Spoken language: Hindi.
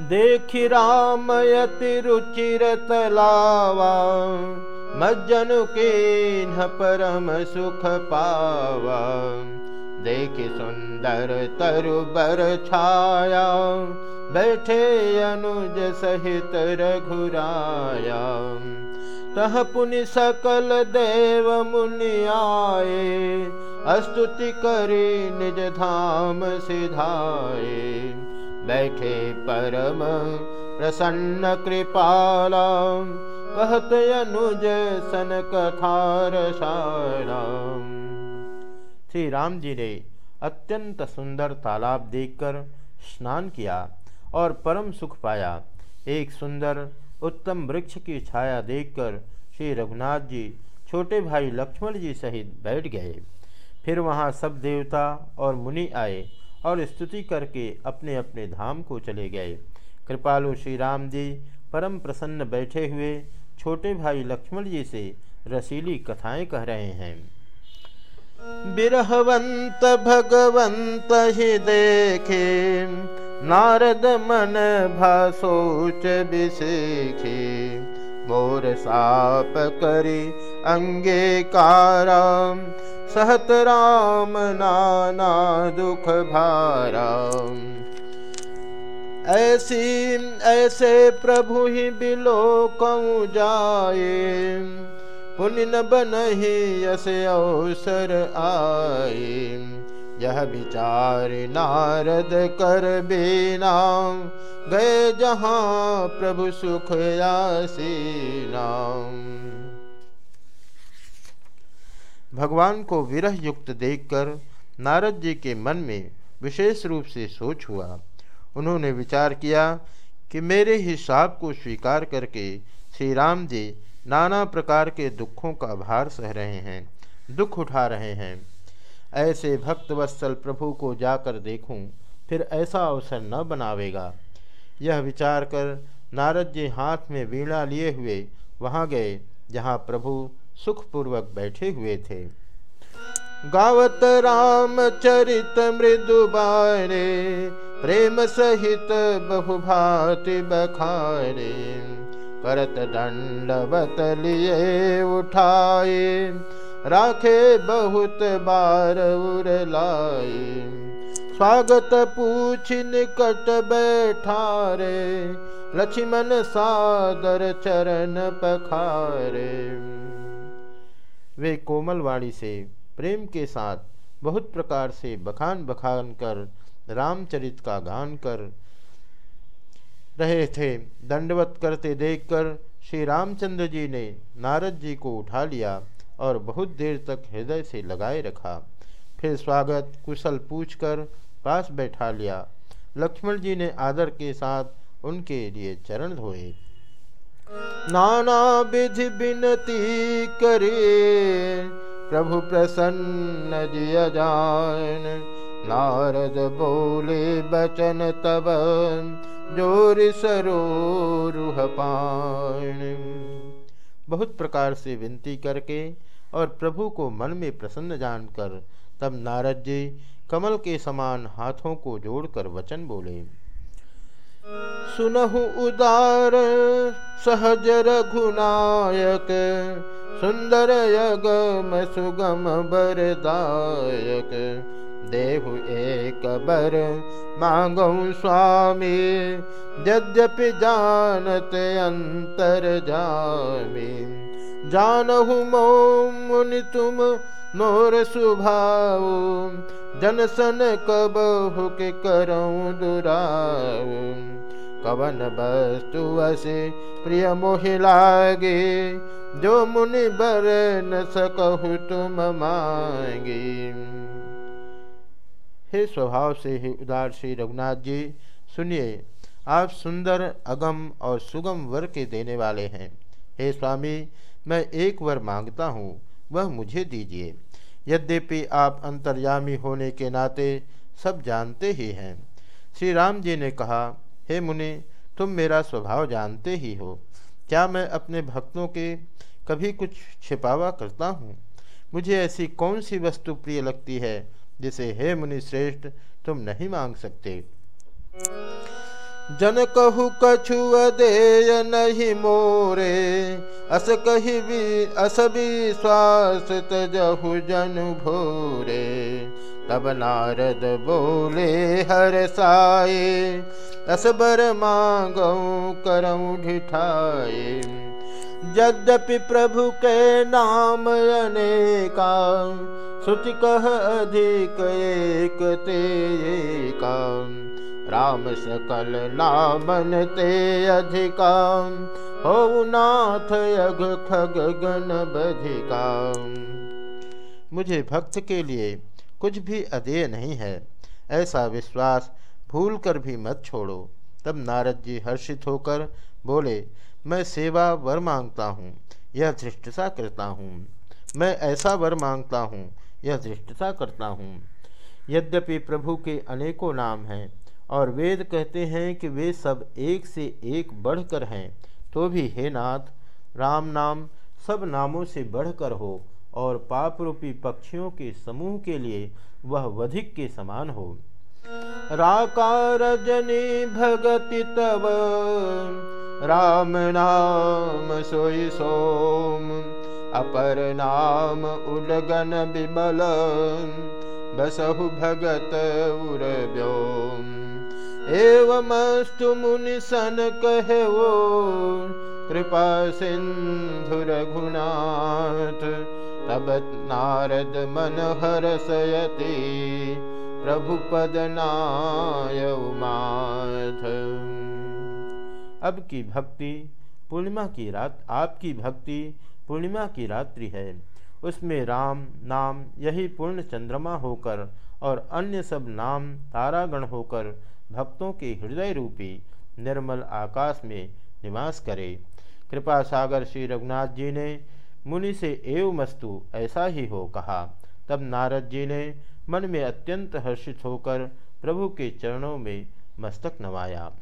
देखि रामयति रुचिर तलावा मज्जनु के परम सुख पावा। देखि सुंदर तरु बर छाया बैठे अनुज सहित रघुराया। तह पुनि सकल देव मुनि आए अस्तुति करी निज धाम सिधाए बैठे परम प्रसन्न कृपाला। कहत अनुज सन कथार श्री राम जी ने अत्यंत सुंदर तालाब देखकर स्नान किया और परम सुख पाया। एक सुंदर, उत्तम वृक्ष की छाया देखकर श्री रघुनाथ जी, छोटे भाई लक्ष्मण जी सहित बैठ गए। फिर वहाँ सब देवता और मुनि आए। और स्तुति करके अपने अपने धाम को चले गए। कृपालु श्री राम जी परम प्रसन्न बैठे हुए छोटे भाई लक्ष्मण जी से रसीली कथाएँ कह रहे हैं। बिरहवंत भगवंत ही देखे, नारद मन भासोच बिसेखे मोर साप करी अंगे काराम सहत राम नाना दुख भारा। ऐसी, ऐसे प्रभु ही बिलो कऊ जाए? पुण्य न बनही यस अवसर आए। यह विचार नारद कर बेना, गए जहाँ प्रभु सुख भगवान को विरह युक्त देखकर नारद जी के मन में विशेष रूप से सोच हुआ। उन्होंने विचार किया कि मेरे ही साप को स्वीकार करके श्री राम जी नाना प्रकार के दुखों का भार सह रहे हैं, दुख उठा रहे हैं। ऐसे भक्त वत्सल प्रभु को जाकर देखूँ, फिर ऐसा अवसर न बनावेगा। यह विचार कर नारद जी हाथ में वीणा लिए हुए वहाँ गए, जहाँ प्रभु सुखपूर्वक बैठे हुए थे। गावत राम चरित मृदु बारे, प्रेम सहित बहुभाति बखारे, करत दंडवत लिए उठाए, राखे बहुत बार उर लाई स्वागत पूछ निकट बैठारे, लक्ष्मण सादर चरण पखारे। वे कोमल वाणी से, प्रेम के साथ बहुत प्रकार से बखान बखान कर, रामचरित का गान कर रहे थे। दंडवत करते देखकर श्री रामचंद्र जी ने नारद जी को उठा लिया और बहुत देर तक हृदय से लगाए रखा। फिर स्वागत, कुशल पूछकर पास बैठा लिया। लक्ष्मण जी ने आदर के साथ उनके लिए चरण धोए। नाना विधि बिनती करे, प्रभु प्रसन्न जिय जान। नारद बोले, बचन तब ज़ोर सरो रूह पान। बहुत प्रकार से विनती करके और प्रभु को मन में प्रसन्न जानकर तब नारद जी कमल के समान हाथों को जोड़कर वचन बोले। सुनहु उदार सहज रघुनायक, सुंदर यगम सुगम बरदायक। देहु एक बर मांगो स्वामी, यद्यपि जानत अंतर जामी। जानहु मोम मुनि तुम मोर सुभाव जनसन कब हुक करऊँ दुराव कवन वस्तु असे प्रिय मोहि लागे, जो मुनि बर न सकहु तुम मांगे। हे स्वभाव से ही उदार श्री रघुनाथ जी, सुनिए, आप सुंदर, अगम और सुगम वर के देने वाले हैं। हे स्वामी, मैं एक वर माँगता हूँ, वह मुझे दीजिए। यद्यपि आप अंतर्यामी होने के नाते सब जानते ही हैं। श्री राम जी ने कहा हे मुनि, तुम मेरा स्वभाव जानते ही हो। क्या मैं अपने भक्तों के कभी कुछ छिपावा करता हूँ? मुझे ऐसी कौन सी वस्तु प्रिय लगती है, जिसे हे मुनि श्रेष्ठ तुम नहीं मांग सकते? जन कहु, कछु अदेय नहीं मोरे, अस कही भी अस विश्वास तजहु जन भोरे। तब नारद बोले, हर साए अस बर मांगौ करऊँ ढिठाए यद्यपि प्रभु के नाम अनेका श्रुति कह अधिक एक ते का राम सकल नामन ते अधिका हो नाथ यग खग गण बधिका। मुझे भक्त के लिए कुछ भी अधेय नहीं है, ऐसा विश्वास भूल कर भी मत छोड़ो। तब नारद जी हर्षित होकर बोले, मैं सेवा वर माँगता हूँ, यह धृष्टता करता हूँ। मैं ऐसा वर माँगता हूँ, यह धृष्टता करता हूँ। यद्यपि प्रभु के अनेकों नाम हैं, और वेद कहते हैं कि वे सब एक से एक बढ़कर हैं तो भी हे नाथ, राम नाम सब नामों से बढ़कर हो और पाप रूपी पक्षियों के समूह के लिए वह वधिक के समान हो। राकार जनी भगति तब राम नाम सोई सोम, अपर नाम उलगन विमल बसहु भगत उर व्योम। एवमस्तु मुनि सन कहे वो कृपा सिंधु रघुनाथ तब नारद मन हरसयति प्रभु पद नाय माथ अब की भक्ति, पूर्णिमा की रात आपकी भक्ति पूर्णिमा की रात्रि है। उसमें राम, नाम, यही पूर्ण चंद्रमा होकर और अन्य सब नाम तारागण होकर भक्तों के हृदय रूपी निर्मल आकाश में निवास करे। कृपा सागर श्री रघुनाथ जी ने मुनि से एव मस्तु ऐसा ही हो कहा। तब नारद जी ने मन में अत्यंत हर्षित होकर प्रभु के चरणों में मस्तक नवाया।